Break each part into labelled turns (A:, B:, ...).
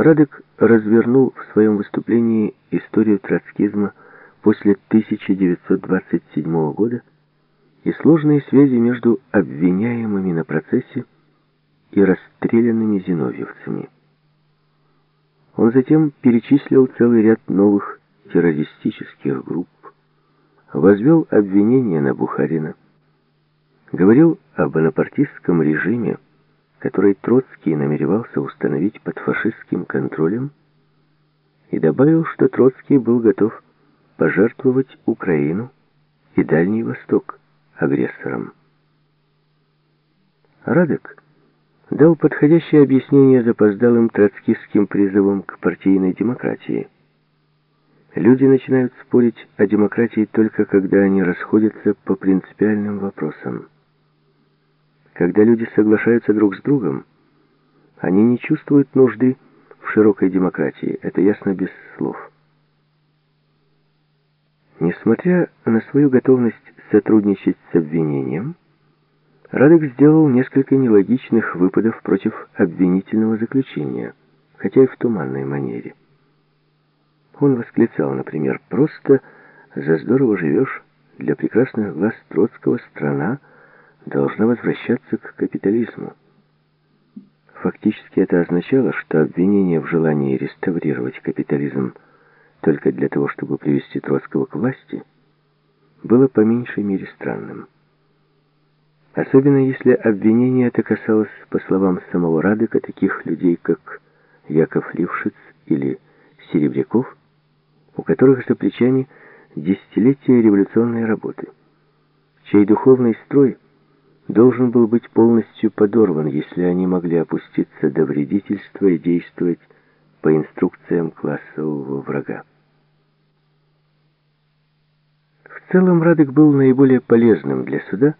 A: Радек развернул в своем выступлении историю троцкизма после 1927 года и сложные связи между обвиняемыми на процессе и расстрелянными зиновьевцами. Он затем перечислил целый ряд новых террористических групп, возвел обвинения на Бухарина, говорил о бонапартистском режиме, который Троцкий намеревался установить под фашистским контролем, и добавил, что Троцкий был готов пожертвовать Украину и Дальний Восток агрессорам. Радек дал подходящее объяснение запоздалым троцкистским призывом к партийной демократии. Люди начинают спорить о демократии только когда они расходятся по принципиальным вопросам. Когда люди соглашаются друг с другом, они не чувствуют нужды в широкой демократии. Это ясно без слов. Несмотря на свою готовность сотрудничать с обвинением, Радек сделал несколько нелогичных выпадов против обвинительного заключения, хотя и в туманной манере. Он восклицал, например, «Просто за здорово живешь, для прекрасных глаз Троцкого страна — должна возвращаться к капитализму. Фактически это означало, что обвинение в желании реставрировать капитализм только для того, чтобы привести Троцкого к власти, было по меньшей мере странным. Особенно если обвинение это касалось, по словам самого Радыка, таких людей, как Яков Лившиц или Серебряков, у которых за плечами десятилетия революционной работы, чей духовный строй – должен был быть полностью подорван, если они могли опуститься до вредительства и действовать по инструкциям классового врага. В целом Радек был наиболее полезным для суда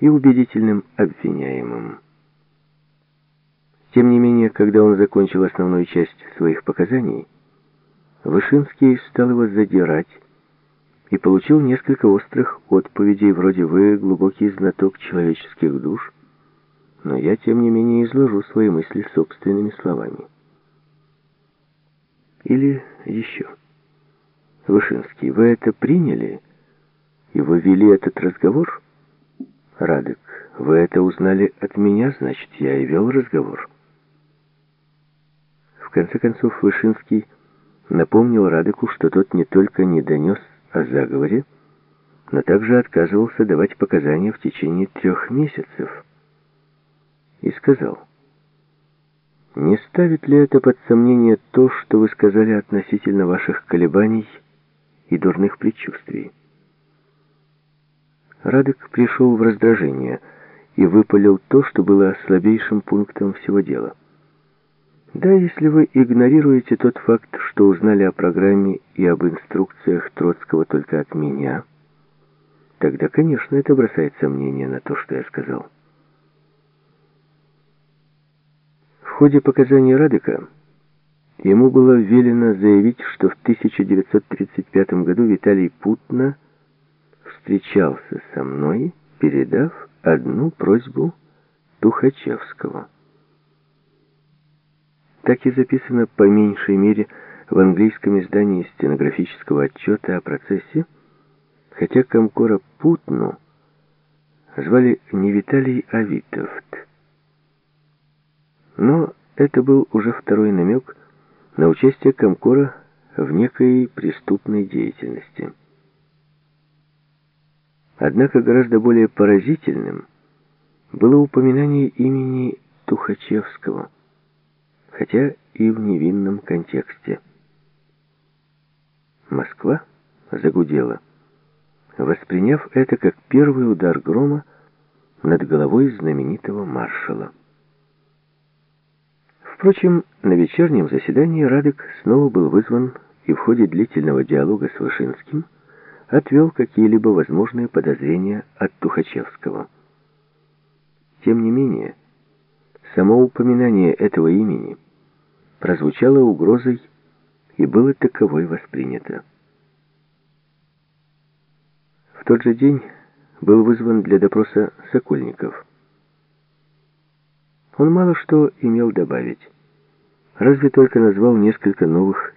A: и убедительным обвиняемым. Тем не менее, когда он закончил основную часть своих показаний, Вышинский стал его задирать, и получил несколько острых отповедей, вроде «Вы глубокий знаток человеческих душ», но я, тем не менее, изложу свои мысли собственными словами. Или еще. Вышинский, вы это приняли? И вы вели этот разговор? Радек, вы это узнали от меня, значит, я и вел разговор. В конце концов, Вышинский напомнил Радеку, что тот не только не донес о заговоре, но также отказывался давать показания в течение трех месяцев. И сказал, «Не ставит ли это под сомнение то, что вы сказали относительно ваших колебаний и дурных предчувствий?» Радек пришел в раздражение и выпалил то, что было слабейшим пунктом всего дела. Да, если вы игнорируете тот факт, что узнали о программе и об инструкциях Троцкого только от меня, тогда, конечно, это бросает сомнение на то, что я сказал. В ходе показаний Радека ему было велено заявить, что в 1935 году Виталий Путна встречался со мной, передав одну просьбу Тухачевского. Так и записано по меньшей мере в английском издании стенографического отчета о процессе, хотя Комкора Путну звали не Виталий, а Витовт. Но это был уже второй намек на участие Комкора в некой преступной деятельности. Однако гораздо более поразительным было упоминание имени Тухачевского – хотя и в невинном контексте. Москва загудела, восприняв это как первый удар грома над головой знаменитого маршала. Впрочем, на вечернем заседании Радек снова был вызван и в ходе длительного диалога с Вышинским отвел какие-либо возможные подозрения от Тухачевского. Тем не менее, само упоминание этого имени – прозвучало угрозой и было таковой воспринято. В тот же день был вызван для допроса Сокольников. Он мало что имел добавить. разве только назвал несколько новых